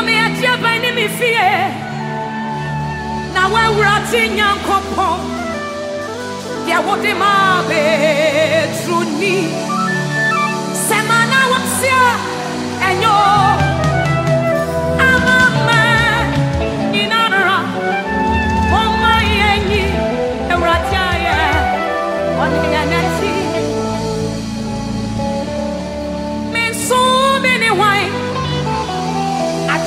nyame agyeaba ne me fie na woawurate nyankopɔn deɛ wode maa bɛturo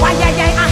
why, yeah, yeah,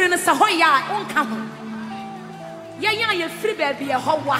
firi no sɛ hɔ yɛ a wonka ho. Yɛn a yɛfiri baabi yɛ hɔ wa.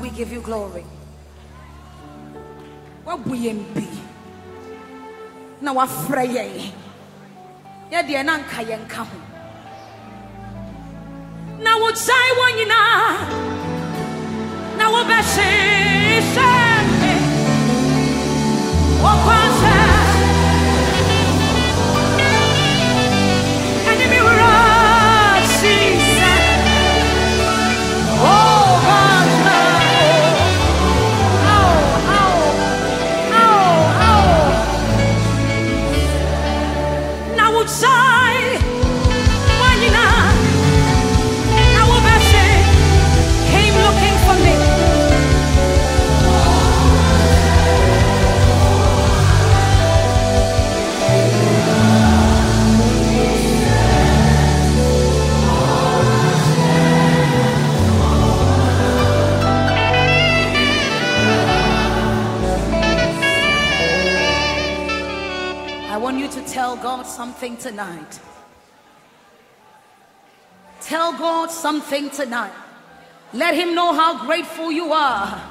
We give you glory. What we be. Now what fray. Yeah, dear can come. Now what say one you know. Now what say? is. God something tonight. Tell God something tonight. Let Him know how grateful you are.